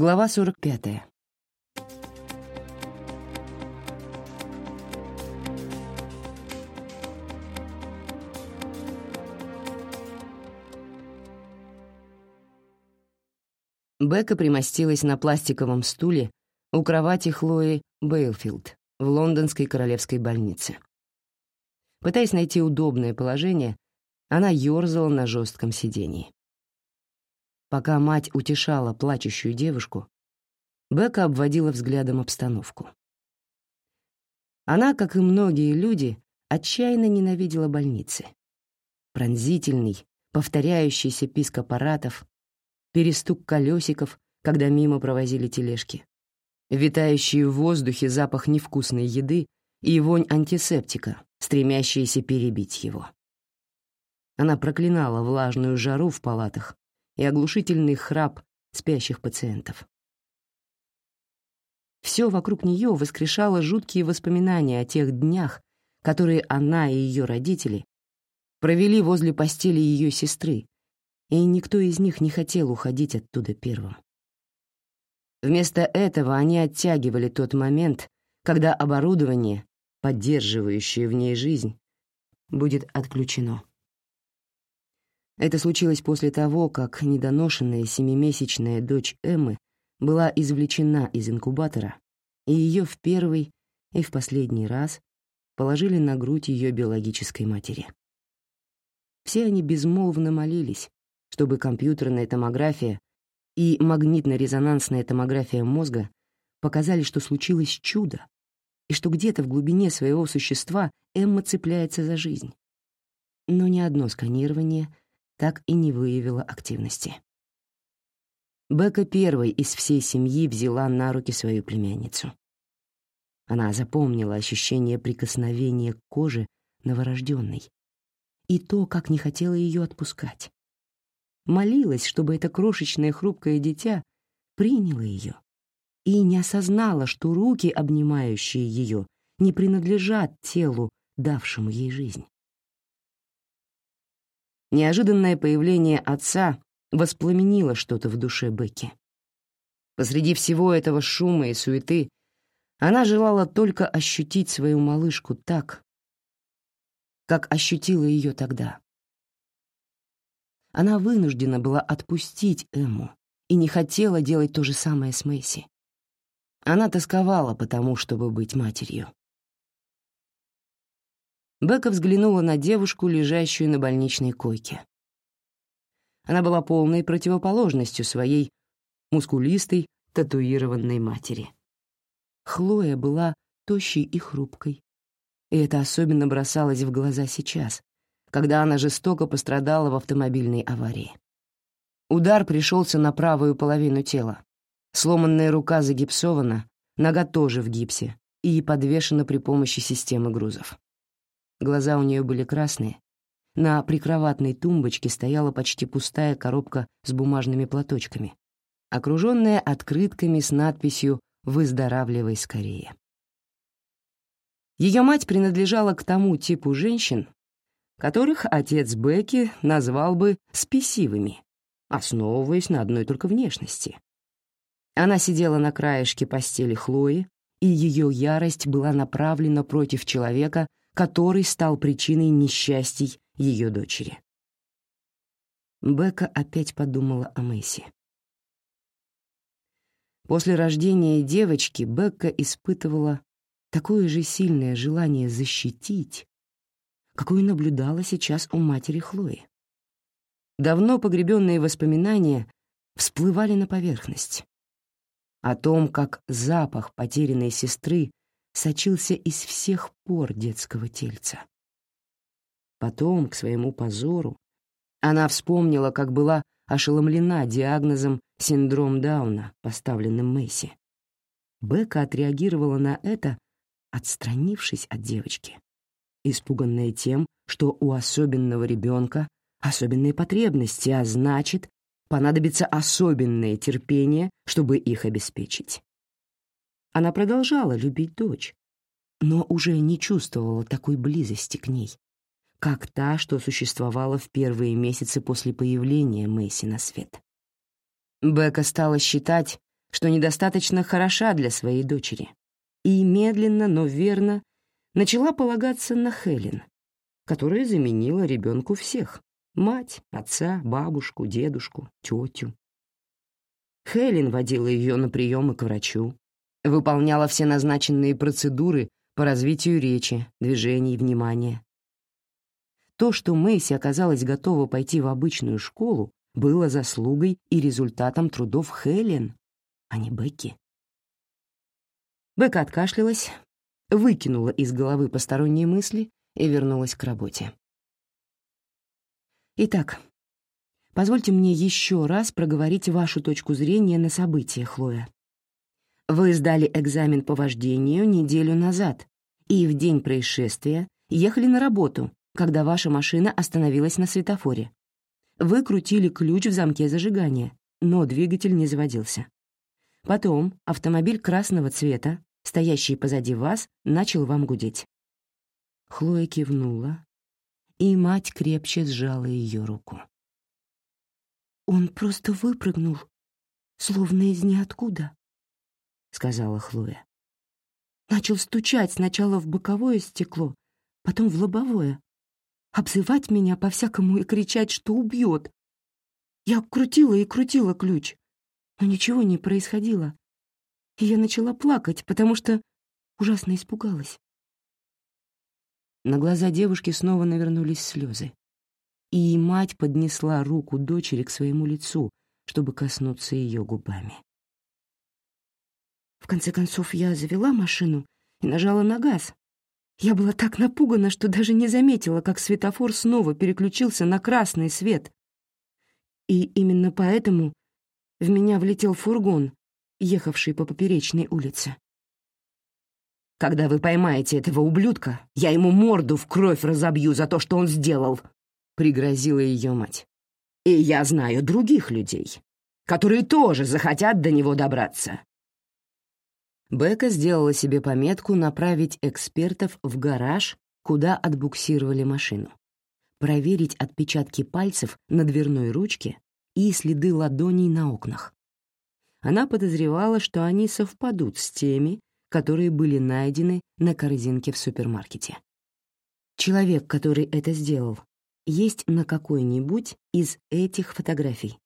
Глава 45. Бека примостилась на пластиковом стуле у кровати Хлои Бейлфилд в лондонской королевской больнице. Пытаясь найти удобное положение, она ёрзала на жестком сидении. Пока мать утешала плачущую девушку, Бека обводила взглядом обстановку. Она, как и многие люди, отчаянно ненавидела больницы. Пронзительный, повторяющийся писк аппаратов, перестук колесиков, когда мимо провозили тележки, витающий в воздухе запах невкусной еды и вонь антисептика, стремящиеся перебить его. Она проклинала влажную жару в палатах и оглушительный храп спящих пациентов. Все вокруг нее воскрешало жуткие воспоминания о тех днях, которые она и ее родители провели возле постели ее сестры, и никто из них не хотел уходить оттуда первым. Вместо этого они оттягивали тот момент, когда оборудование, поддерживающее в ней жизнь, будет отключено. Это случилось после того, как недоношенная семимесячная дочь Эммы была извлечена из инкубатора, и ее в первый и в последний раз положили на грудь ее биологической матери. Все они безмолвно молились, чтобы компьютерная томография и магнитно-резонансная томография мозга показали, что случилось чудо, и что где-то в глубине своего существа Эмма цепляется за жизнь. Но ни одно сканирование — так и не выявила активности. Бека первой из всей семьи взяла на руки свою племянницу. Она запомнила ощущение прикосновения к коже новорожденной и то, как не хотела ее отпускать. Молилась, чтобы это крошечное хрупкое дитя приняло ее и не осознала, что руки, обнимающие ее, не принадлежат телу, давшему ей жизнь. Неожиданное появление отца воспламенило что-то в душе Бекки. Посреди всего этого шума и суеты она желала только ощутить свою малышку так, как ощутила ее тогда. Она вынуждена была отпустить Эмму и не хотела делать то же самое с Мэйси. Она тосковала по тому, чтобы быть матерью. Бека взглянула на девушку, лежащую на больничной койке. Она была полной противоположностью своей мускулистой, татуированной матери. Хлоя была тощей и хрупкой, и это особенно бросалось в глаза сейчас, когда она жестоко пострадала в автомобильной аварии. Удар пришелся на правую половину тела. Сломанная рука загипсована, нога тоже в гипсе и подвешена при помощи системы грузов. Глаза у нее были красные. На прикроватной тумбочке стояла почти пустая коробка с бумажными платочками, окруженная открытками с надписью «Выздоравливай скорее». Ее мать принадлежала к тому типу женщин, которых отец Бекки назвал бы спесивыми, основываясь на одной только внешности. Она сидела на краешке постели Хлои, и ее ярость была направлена против человека, который стал причиной несчастий ее дочери. Бека опять подумала о Мэйси. После рождения девочки Бекка испытывала такое же сильное желание защитить, какое наблюдала сейчас у матери Хлои. Давно погребенные воспоминания всплывали на поверхность. О том, как запах потерянной сестры сочился из всех пор детского тельца. Потом, к своему позору, она вспомнила, как была ошеломлена диагнозом синдром Дауна, поставленным Мэйси. Бека отреагировала на это, отстранившись от девочки, испуганная тем, что у особенного ребенка особенные потребности, а значит, понадобится особенное терпение, чтобы их обеспечить. Она продолжала любить дочь, но уже не чувствовала такой близости к ней, как та, что существовала в первые месяцы после появления Мэйси на свет. Бека стала считать, что недостаточно хороша для своей дочери, и медленно, но верно начала полагаться на Хелен, которая заменила ребенку всех — мать, отца, бабушку, дедушку, тетю. Хелен водила ее на приемы к врачу, выполняла все назначенные процедуры по развитию речи, движений внимания. То, что Мэйси оказалась готова пойти в обычную школу, было заслугой и результатом трудов Хелен, а не Бекки. Бекка откашлялась, выкинула из головы посторонние мысли и вернулась к работе. Итак, позвольте мне еще раз проговорить вашу точку зрения на события, Хлоя. Вы сдали экзамен по вождению неделю назад и в день происшествия ехали на работу, когда ваша машина остановилась на светофоре. Вы крутили ключ в замке зажигания, но двигатель не заводился. Потом автомобиль красного цвета, стоящий позади вас, начал вам гудеть. Хлоя кивнула, и мать крепче сжала ее руку. «Он просто выпрыгнул, словно из ниоткуда», — сказала Хлоя. Начал стучать сначала в боковое стекло, потом в лобовое, обзывать меня по-всякому и кричать, что убьет. Я крутила и крутила ключ, но ничего не происходило. И я начала плакать, потому что ужасно испугалась. На глаза девушки снова навернулись слезы, и мать поднесла руку дочери к своему лицу, чтобы коснуться ее губами. В конце концов, я завела машину и нажала на газ. Я была так напугана, что даже не заметила, как светофор снова переключился на красный свет. И именно поэтому в меня влетел фургон, ехавший по поперечной улице. «Когда вы поймаете этого ублюдка, я ему морду в кровь разобью за то, что он сделал», — пригрозила ее мать. «И я знаю других людей, которые тоже захотят до него добраться. Бека сделала себе пометку направить экспертов в гараж, куда отбуксировали машину, проверить отпечатки пальцев на дверной ручке и следы ладоней на окнах. Она подозревала, что они совпадут с теми, которые были найдены на корзинке в супермаркете. Человек, который это сделал, есть на какой-нибудь из этих фотографий?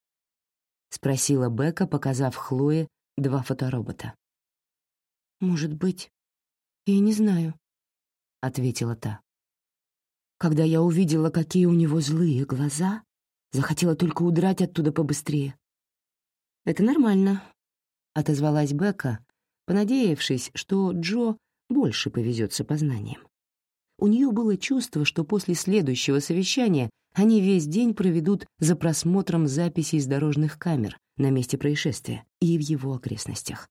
— спросила Бека, показав Хлое два фоторобота. «Может быть, я не знаю», — ответила та. Когда я увидела, какие у него злые глаза, захотела только удрать оттуда побыстрее. «Это нормально», — отозвалась Бека, понадеявшись, что Джо больше повезет с опознанием. У нее было чувство, что после следующего совещания они весь день проведут за просмотром записей с дорожных камер на месте происшествия и в его окрестностях.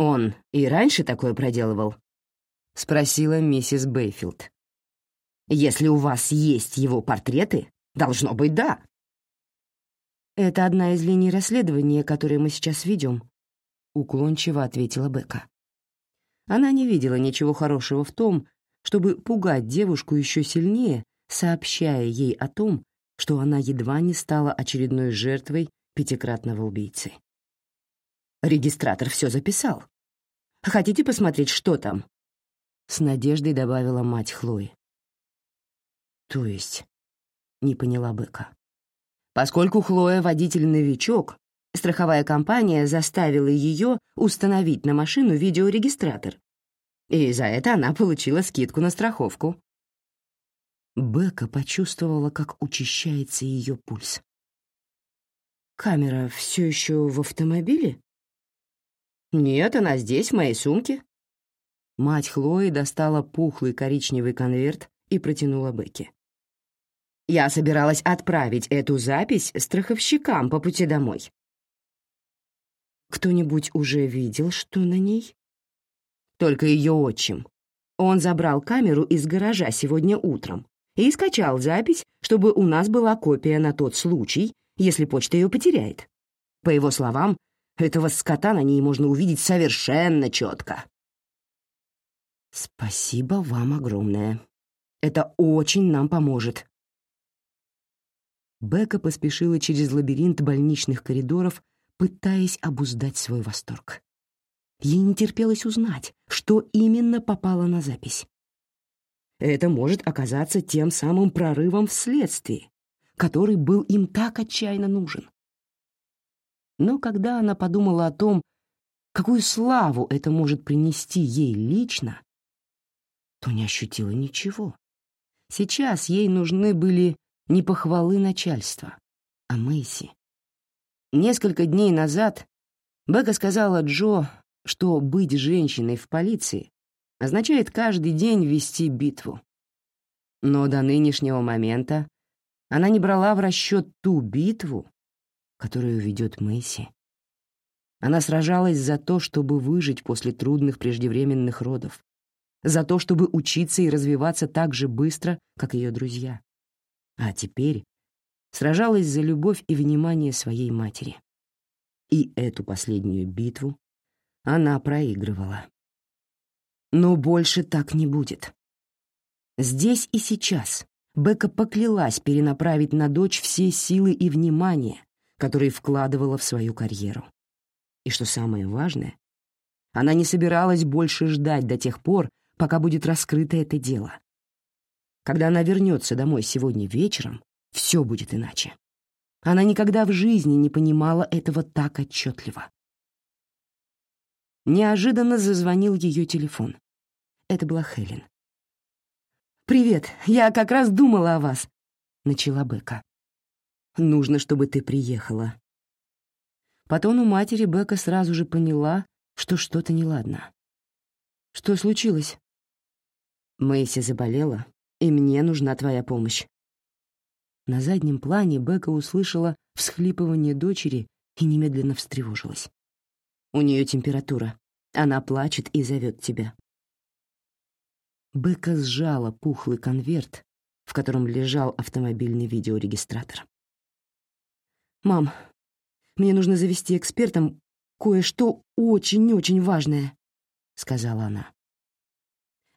«Он и раньше такое проделывал?» — спросила миссис Бейфилд. «Если у вас есть его портреты, должно быть, да». «Это одна из линий расследования, которые мы сейчас ведем», — уклончиво ответила Бека. Она не видела ничего хорошего в том, чтобы пугать девушку еще сильнее, сообщая ей о том, что она едва не стала очередной жертвой пятикратного убийцы. Регистратор все записал. Хотите посмотреть, что там?» С надеждой добавила мать Хлои. «То есть?» — не поняла Бека. Поскольку Хлоя водитель-новичок, страховая компания заставила ее установить на машину видеорегистратор, и за это она получила скидку на страховку. Бека почувствовала, как учащается ее пульс. «Камера все еще в автомобиле?» «Нет, она здесь, в моей сумке». Мать Хлои достала пухлый коричневый конверт и протянула Бекке. «Я собиралась отправить эту запись страховщикам по пути домой». «Кто-нибудь уже видел, что на ней?» «Только ее отчим. Он забрал камеру из гаража сегодня утром и скачал запись, чтобы у нас была копия на тот случай, если почта ее потеряет. По его словам, этого скота на ней можно увидеть совершенно четко. Спасибо вам огромное. Это очень нам поможет. Бека поспешила через лабиринт больничных коридоров пытаясь обуздать свой восторг. Ей не терпелось узнать, что именно попало на запись. Это может оказаться тем самым прорывом в следствии, который был им так отчаянно нужен. Но когда она подумала о том, какую славу это может принести ей лично, то не ощутила ничего. Сейчас ей нужны были не похвалы начальства, а Мэйси. Несколько дней назад Бека сказала Джо, что быть женщиной в полиции означает каждый день вести битву. Но до нынешнего момента она не брала в расчет ту битву, которую ведет Мэйси. Она сражалась за то, чтобы выжить после трудных преждевременных родов, за то, чтобы учиться и развиваться так же быстро, как ее друзья. А теперь сражалась за любовь и внимание своей матери. И эту последнюю битву она проигрывала. Но больше так не будет. Здесь и сейчас Бека поклялась перенаправить на дочь все силы и внимание, которые вкладывала в свою карьеру. И что самое важное, она не собиралась больше ждать до тех пор, пока будет раскрыто это дело. Когда она вернется домой сегодня вечером, все будет иначе. Она никогда в жизни не понимала этого так отчетливо. Неожиданно зазвонил ее телефон. Это была Хелен. «Привет, я как раз думала о вас», — начала Бека. Нужно, чтобы ты приехала». По тону матери Бека сразу же поняла, что что-то неладно. «Что случилось?» «Мэйси заболела, и мне нужна твоя помощь». На заднем плане Бека услышала всхлипывание дочери и немедленно встревожилась. «У нее температура. Она плачет и зовет тебя». Бека сжала пухлый конверт, в котором лежал автомобильный видеорегистратор. «Мам, мне нужно завести экспертом кое-что очень-очень важное», — сказала она.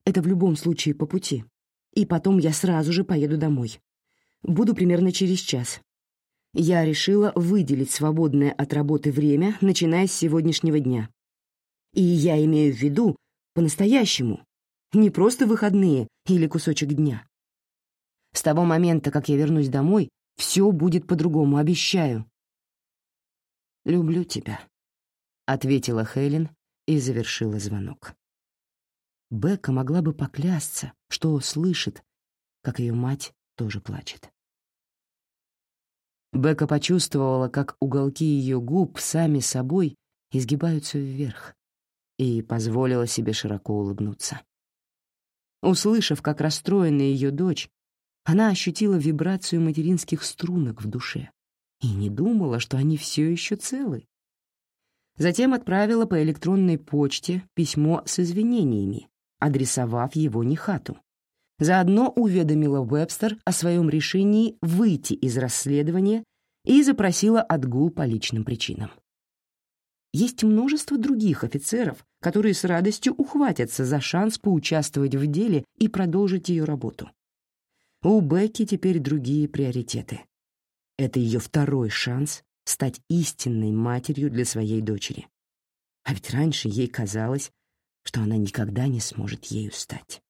«Это в любом случае по пути. И потом я сразу же поеду домой. Буду примерно через час. Я решила выделить свободное от работы время, начиная с сегодняшнего дня. И я имею в виду по-настоящему, не просто выходные или кусочек дня. С того момента, как я вернусь домой, все будет по-другому, обещаю». «Люблю тебя», — ответила Хелен и завершила звонок. Бекка могла бы поклясться, что слышит, как ее мать тоже плачет. Бекка почувствовала, как уголки ее губ сами собой изгибаются вверх, и позволила себе широко улыбнуться. Услышав, как расстроена ее дочь, она ощутила вибрацию материнских струнок в душе и не думала, что они все еще целы. Затем отправила по электронной почте письмо с извинениями, адресовав его Нихату. Заодно уведомила Вебстер о своем решении выйти из расследования и запросила отгул по личным причинам. Есть множество других офицеров, которые с радостью ухватятся за шанс поучаствовать в деле и продолжить ее работу. У Бекки теперь другие приоритеты. Это ее второй шанс стать истинной матерью для своей дочери. А ведь раньше ей казалось, что она никогда не сможет ею стать.